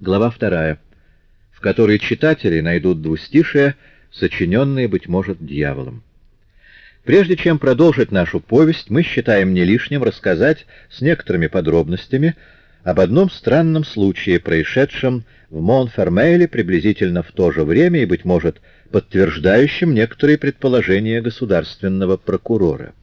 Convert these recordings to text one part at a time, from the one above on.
Глава вторая, в которой читатели найдут двустишие, сочиненные, быть может, дьяволом. Прежде чем продолжить нашу повесть, мы считаем не лишним рассказать с некоторыми подробностями об одном странном случае, происшедшем в Монфермейле приблизительно в то же время и, быть может, подтверждающем некоторые предположения государственного прокурора.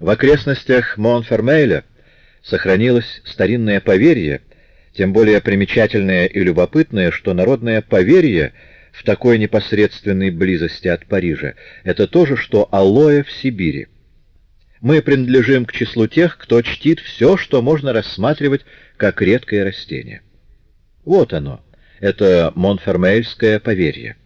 В окрестностях Монфермейля сохранилось старинное поверье, тем более примечательное и любопытное, что народное поверье в такой непосредственной близости от Парижа — это то же, что алоэ в Сибири. Мы принадлежим к числу тех, кто чтит все, что можно рассматривать как редкое растение. Вот оно, это монфермейльское поверье.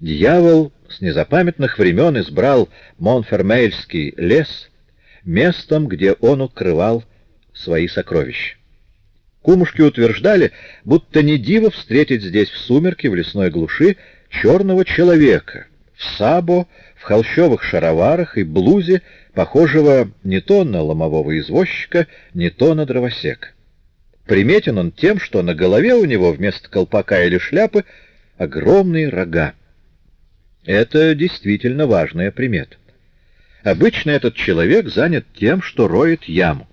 Дьявол с незапамятных времен избрал монфермейльский лес местом, где он укрывал свои сокровища. Кумушки утверждали, будто не диво встретить здесь в сумерке в лесной глуши черного человека, в сабо, в холщовых шароварах и блузе, похожего не то на ломового извозчика, не то на дровосека. Приметен он тем, что на голове у него вместо колпака или шляпы огромные рога. Это действительно важная примета. Обычно этот человек занят тем, что роет яму.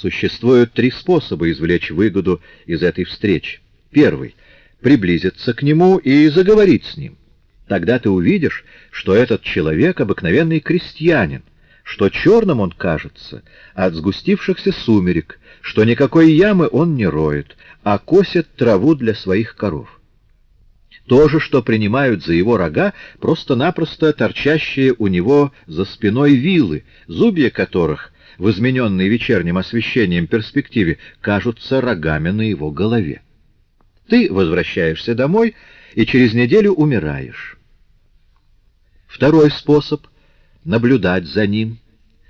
Существуют три способа извлечь выгоду из этой встречи. Первый — приблизиться к нему и заговорить с ним. Тогда ты увидишь, что этот человек — обыкновенный крестьянин, что черным он кажется от сгустившихся сумерек, что никакой ямы он не роет, а косит траву для своих коров. То же, что принимают за его рога, просто-напросто торчащие у него за спиной вилы, зубья которых — в измененной вечерним освещением перспективе кажутся рогами на его голове. Ты возвращаешься домой и через неделю умираешь. Второй способ — наблюдать за ним,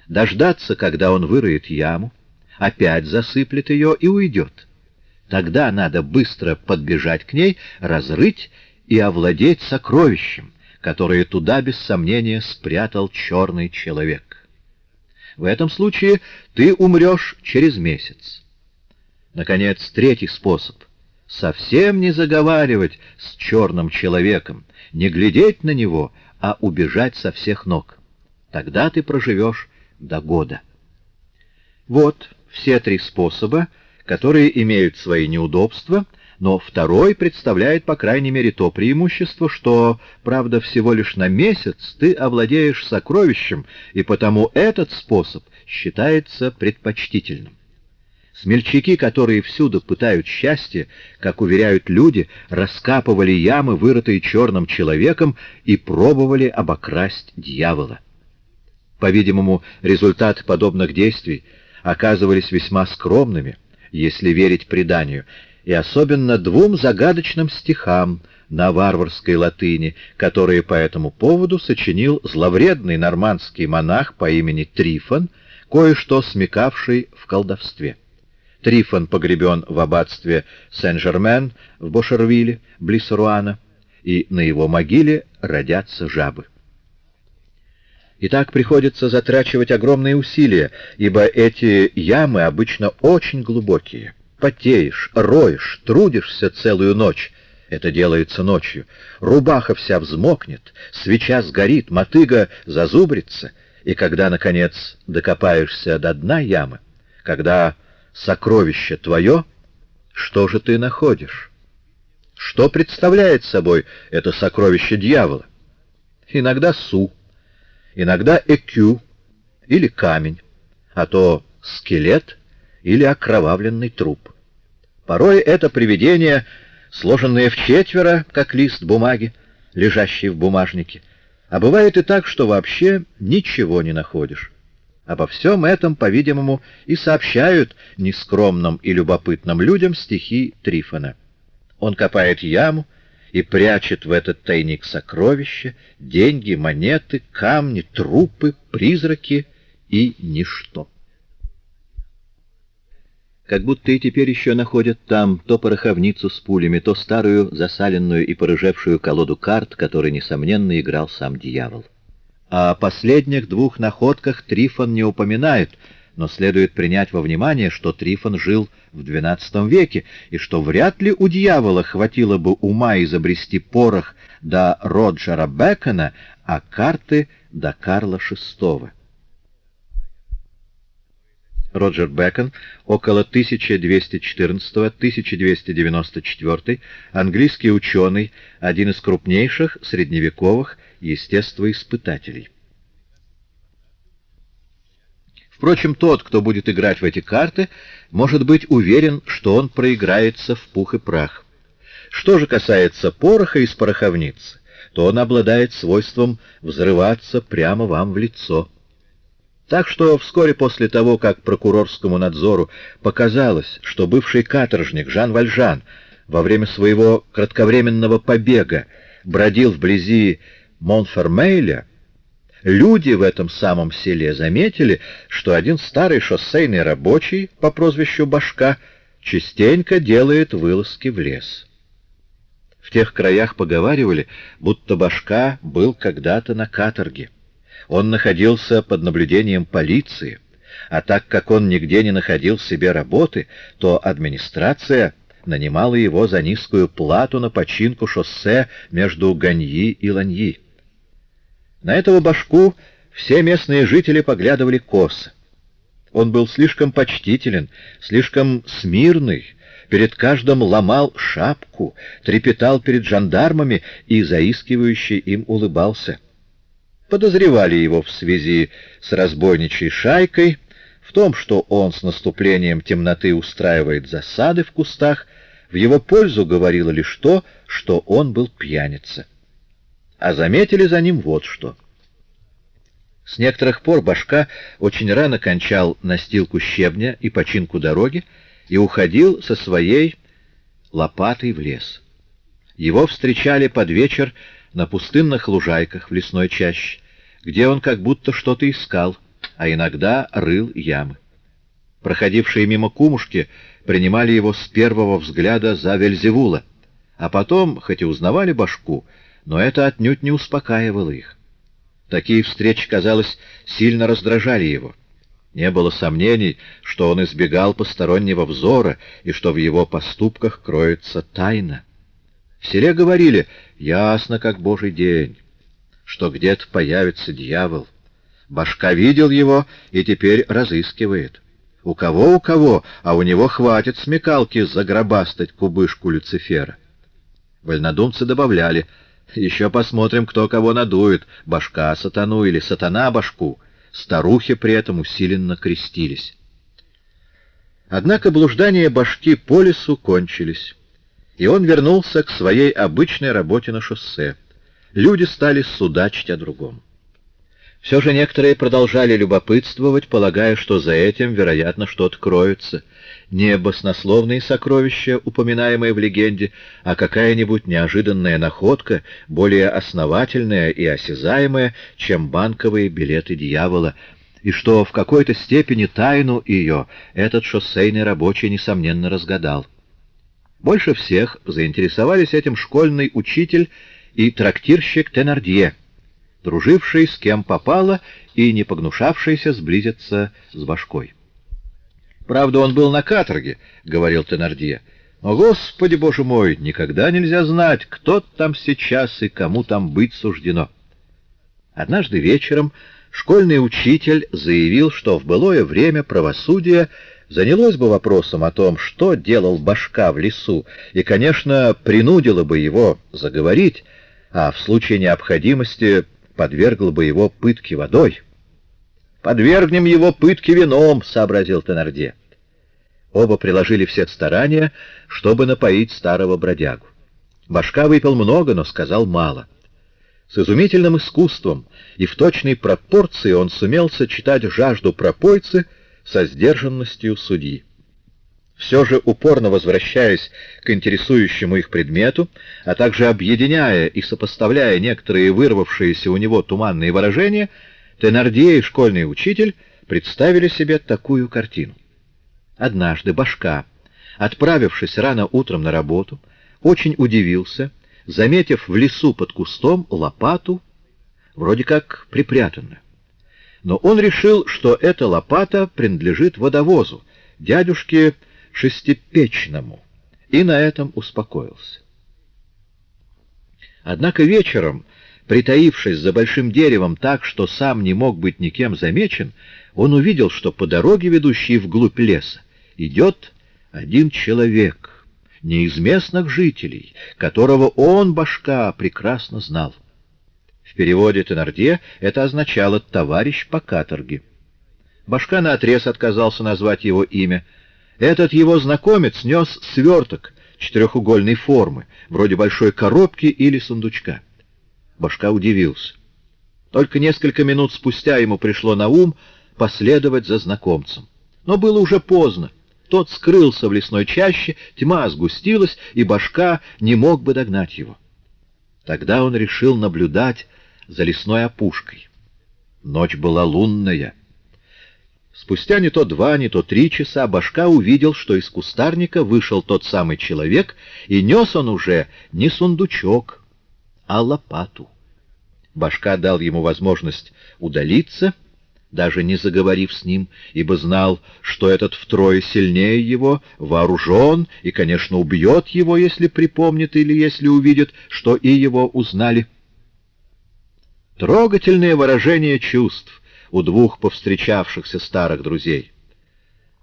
дождаться, когда он выроет яму, опять засыплет ее и уйдет. Тогда надо быстро подбежать к ней, разрыть и овладеть сокровищем, которое туда, без сомнения, спрятал черный человек. В этом случае ты умрешь через месяц. Наконец, третий способ — совсем не заговаривать с черным человеком, не глядеть на него, а убежать со всех ног. Тогда ты проживешь до года. Вот все три способа, которые имеют свои неудобства — но второй представляет, по крайней мере, то преимущество, что, правда, всего лишь на месяц ты овладеешь сокровищем, и потому этот способ считается предпочтительным. Смельчаки, которые всюду пытают счастье, как уверяют люди, раскапывали ямы, вырытые черным человеком, и пробовали обокрасть дьявола. По-видимому, результаты подобных действий оказывались весьма скромными, если верить преданию, и особенно двум загадочным стихам на варварской латыни, которые по этому поводу сочинил зловредный нормандский монах по имени Трифон, кое-что смекавший в колдовстве. Трифон погребен в аббатстве Сен-Жермен в Бошервилле, близ Руана, и на его могиле родятся жабы. И так приходится затрачивать огромные усилия, ибо эти ямы обычно очень глубокие. Потеешь, роешь, трудишься целую ночь. Это делается ночью. Рубаха вся взмокнет, свеча сгорит, мотыга зазубрится. И когда, наконец, докопаешься до дна ямы, когда сокровище твое, что же ты находишь? Что представляет собой это сокровище дьявола? Иногда су, иногда экю или камень, а то скелет или окровавленный труп. Порой это привидение, сложенное в четверо, как лист бумаги, лежащий в бумажнике. А бывает и так, что вообще ничего не находишь. Обо всем этом, по-видимому, и сообщают нескромным и любопытным людям стихи Трифона. Он копает яму и прячет в этот тайник сокровища, деньги, монеты, камни, трупы, призраки и ничто как будто и теперь еще находят там то пороховницу с пулями, то старую засаленную и порыжевшую колоду карт, которой, несомненно, играл сам дьявол. О последних двух находках Трифон не упоминает, но следует принять во внимание, что Трифон жил в XII веке, и что вряд ли у дьявола хватило бы ума изобрести порох до Роджера Бекона, а карты до Карла VI. Роджер Бекон, около 1214-1294, английский ученый, один из крупнейших средневековых естествоиспытателей. Впрочем, тот, кто будет играть в эти карты, может быть уверен, что он проиграется в пух и прах. Что же касается пороха из пороховницы, то он обладает свойством взрываться прямо вам в лицо. Так что вскоре после того, как прокурорскому надзору показалось, что бывший каторжник Жан Вальжан во время своего кратковременного побега бродил вблизи Монфермейля, Люди в этом самом селе заметили, что один старый шоссейный рабочий по прозвищу Башка частенько делает вылазки в лес. В тех краях поговаривали, будто Башка был когда-то на каторге. Он находился под наблюдением полиции, а так как он нигде не находил себе работы, то администрация нанимала его за низкую плату на починку шоссе между Ганьи и Ланьи. На этого башку все местные жители поглядывали косо. Он был слишком почтителен, слишком смирный, перед каждым ломал шапку, трепетал перед жандармами и заискивающе им улыбался. Подозревали его в связи с разбойничей шайкой, в том, что он с наступлением темноты устраивает засады в кустах, в его пользу говорило лишь то, что он был пьяница а заметили за ним вот что. С некоторых пор Башка очень рано кончал настилку щебня и починку дороги и уходил со своей лопатой в лес. Его встречали под вечер на пустынных лужайках в лесной чаще, где он как будто что-то искал, а иногда рыл ямы. Проходившие мимо кумушки принимали его с первого взгляда за Вельзевула, а потом, хоть и узнавали башку, но это отнюдь не успокаивало их. Такие встречи, казалось, сильно раздражали его. Не было сомнений, что он избегал постороннего взора и что в его поступках кроется тайна. В говорили, ясно как божий день, что где-то появится дьявол. Башка видел его и теперь разыскивает. У кого, у кого, а у него хватит смекалки загробастать кубышку Люцифера. Вольнодумцы добавляли — еще посмотрим, кто кого надует, башка сатану или сатана башку. Старухи при этом усиленно крестились. Однако блуждания башки по лесу кончились, и он вернулся к своей обычной работе на шоссе. Люди стали судачить о другом. Все же некоторые продолжали любопытствовать, полагая, что за этим, вероятно, что-то кроется. Не баснословные сокровища, упоминаемые в легенде, а какая-нибудь неожиданная находка, более основательная и осязаемая, чем банковые билеты дьявола, и что в какой-то степени тайну ее этот шоссейный рабочий, несомненно, разгадал. Больше всех заинтересовались этим школьный учитель и трактирщик Тенардье, друживший с кем попало и не погнушавшийся сблизиться с башкой. «Правда, он был на каторге», — говорил Тенардье. «О, Господи, Боже мой, никогда нельзя знать, кто там сейчас и кому там быть суждено». Однажды вечером школьный учитель заявил, что в былое время правосудие занялось бы вопросом о том, что делал башка в лесу, и, конечно, принудило бы его заговорить, а в случае необходимости подвергла бы его пытке водой. «Подвергнем его пытке вином», — сообразил Теннерде. Оба приложили все старания, чтобы напоить старого бродягу. Башка выпил много, но сказал мало. С изумительным искусством и в точной пропорции он сумел сочетать жажду пропойцы со сдержанностью судьи. Все же упорно возвращаясь к интересующему их предмету, а также объединяя и сопоставляя некоторые вырвавшиеся у него туманные выражения, Тенардье и школьный учитель представили себе такую картину. Однажды Башка, отправившись рано утром на работу, очень удивился, заметив в лесу под кустом лопату, вроде как припрятанную. Но он решил, что эта лопата принадлежит водовозу, дядюшке Шестипечному, и на этом успокоился. Однако вечером, притаившись за большим деревом так, что сам не мог быть никем замечен, он увидел, что по дороге, ведущей вглубь леса, идет один человек, не из местных жителей, которого он, башка, прекрасно знал. В переводе Теннердье это означало «товарищ по каторге». Башка наотрез отказался назвать его имя. Этот его знакомец нес сверток четырехугольной формы, вроде большой коробки или сундучка. Башка удивился. Только несколько минут спустя ему пришло на ум последовать за знакомцем. Но было уже поздно. Тот скрылся в лесной чаще, тьма сгустилась, и башка не мог бы догнать его. Тогда он решил наблюдать за лесной опушкой. Ночь была лунная. Спустя не то два, не то три часа башка увидел, что из кустарника вышел тот самый человек, и нес он уже не сундучок, а лопату. Башка дал ему возможность удалиться — даже не заговорив с ним, ибо знал, что этот втрое сильнее его, вооружен и, конечно, убьет его, если припомнит или если увидит, что и его узнали. Трогательное выражение чувств у двух повстречавшихся старых друзей.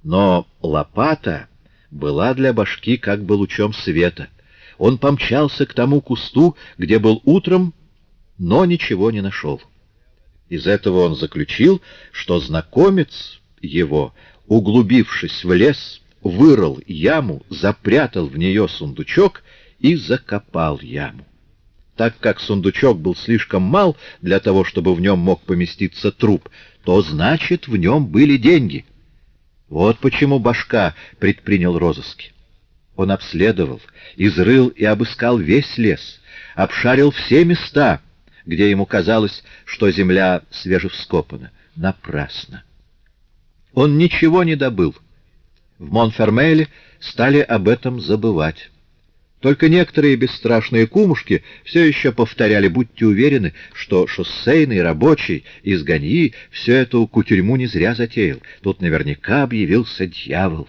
Но лопата была для башки как бы лучом света. Он помчался к тому кусту, где был утром, но ничего не нашел. Из этого он заключил, что знакомец его, углубившись в лес, вырыл яму, запрятал в нее сундучок и закопал яму. Так как сундучок был слишком мал для того, чтобы в нем мог поместиться труп, то значит, в нем были деньги. Вот почему башка предпринял розыски. Он обследовал, изрыл и обыскал весь лес, обшарил все места — где ему казалось, что земля свежевскопана. Напрасно. Он ничего не добыл. В Монфермеле стали об этом забывать. Только некоторые бесстрашные кумушки все еще повторяли, будьте уверены, что шоссейный рабочий из Ганьи все эту кутерьму не зря затеял. Тут наверняка объявился дьявол.